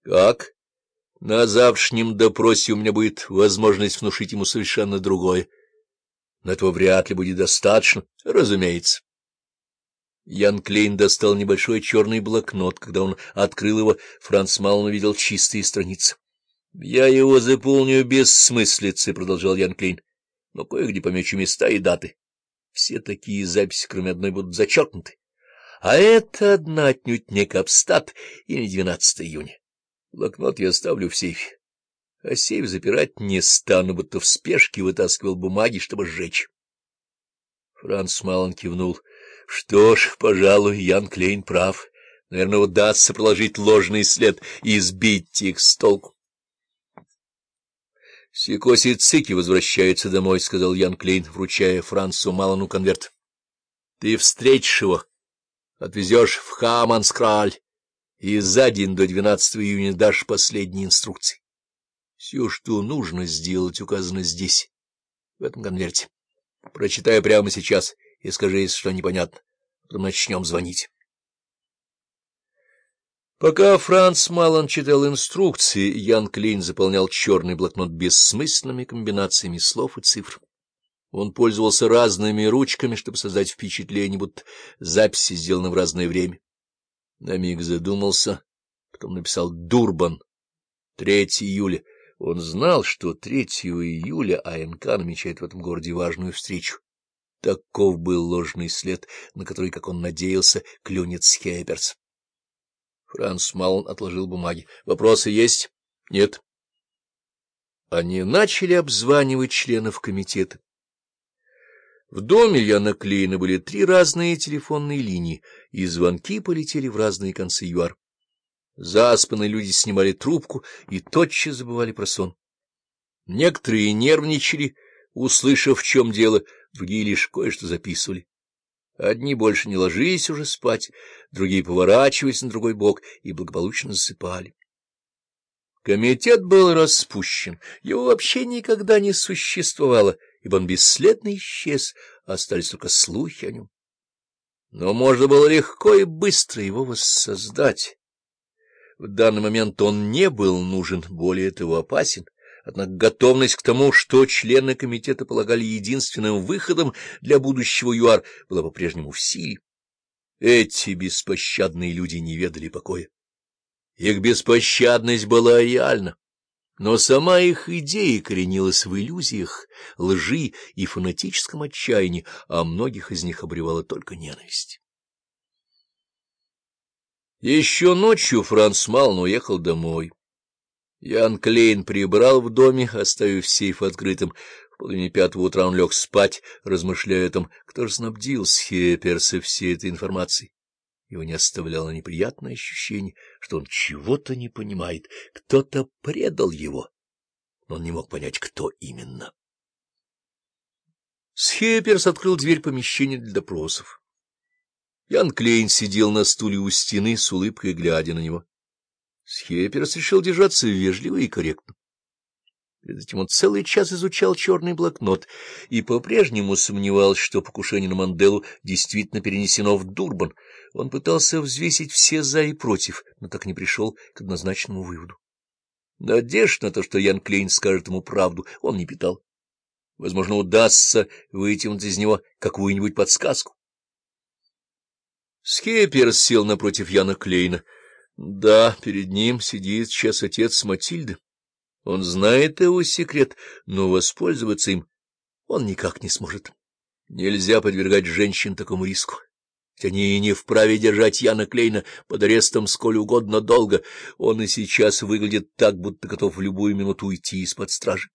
— Как? На завтрашнем допросе у меня будет возможность внушить ему совершенно другое. Но этого вряд ли будет достаточно, разумеется. Ян Клейн достал небольшой черный блокнот. Когда он открыл его, Франц Малон увидел чистые страницы. — Я его заполню без смыслицы, — продолжал Ян Клейн, — но кое-где помечу места и даты. Все такие записи, кроме одной, будут зачеркнуты. А это одна отнюдь не Капстат и не 12 июня. Блокнот я оставлю в сейфе, а сейф запирать не стану, будто в спешке вытаскивал бумаги, чтобы сжечь. Франц Малон кивнул. — Что ж, пожалуй, Ян Клейн прав. Наверное, удастся проложить ложный след и сбить их с толку. — Сикоси Цики возвращается домой, — сказал Ян Клейн, вручая Францу Малону конверт. — Ты встретишь его, отвезешь в Хаманскраль и за день до 12 июня дашь последние инструкции. Все, что нужно сделать, указано здесь, в этом конверте. Прочитаю прямо сейчас и скажи, если что непонятно. Потом начнем звонить. Пока Франц Малон читал инструкции, Ян Клейн заполнял черный блокнот бессмысленными комбинациями слов и цифр. Он пользовался разными ручками, чтобы создать впечатление, будто записи сделаны в разное время. На миг задумался, потом написал «Дурбан», 3 июля. Он знал, что 3 июля АНК намечает в этом городе важную встречу. Таков был ложный след, на который, как он надеялся, клюнет Схейберс. Франц Малон отложил бумаги. — Вопросы есть? — Нет. Они начали обзванивать членов комитета. В доме Яна Клейна были три разные телефонные линии, и звонки полетели в разные концы ЮАР. Заспанные люди снимали трубку и тотчас забывали про сон. Некоторые нервничали, услышав, в чем дело, другие лишь кое-что записывали. Одни больше не ложились уже спать, другие поворачивались на другой бок и благополучно засыпали. Комитет был распущен, его вообще никогда не существовало — ибо он бесследно исчез, остались только слухи о нем. Но можно было легко и быстро его воссоздать. В данный момент он не был нужен, более того опасен, однако готовность к тому, что члены комитета полагали единственным выходом для будущего ЮАР, была по-прежнему в силе. Эти беспощадные люди не ведали покоя. Их беспощадность была реальна. Но сама их идея коренилась в иллюзиях, лжи и фанатическом отчаянии, а многих из них обревала только ненависть. Еще ночью Франц Малн уехал домой. Ян Клейн прибрал в доме, оставив сейф открытым. В половине пятого утра он лег спать, размышляя о том, кто же снабдил Схеперса всей этой информацией. Его не оставляло неприятное ощущение, что он чего-то не понимает, кто-то предал его, но он не мог понять, кто именно. Схепперс открыл дверь помещения для допросов. Ян Клейн сидел на стуле у стены с улыбкой, глядя на него. Схепперс решил держаться вежливо и корректно. Перед этим он целый час изучал черный блокнот и по-прежнему сомневался, что покушение на Манделу действительно перенесено в Дурбан. Он пытался взвесить все «за» и «против», но так не пришел к однозначному выводу. Надежд на то, что Ян Клейн скажет ему правду, он не питал. Возможно, удастся вытянуть из него какую-нибудь подсказку. Скеппер сел напротив Яна Клейна. Да, перед ним сидит сейчас отец Матильды. Он знает его секрет, но воспользоваться им он никак не сможет. Нельзя подвергать женщин такому риску. Они и не вправе держать Яна Клейна под арестом сколь угодно долго. Он и сейчас выглядит так, будто готов в любую минуту уйти из-под стражи.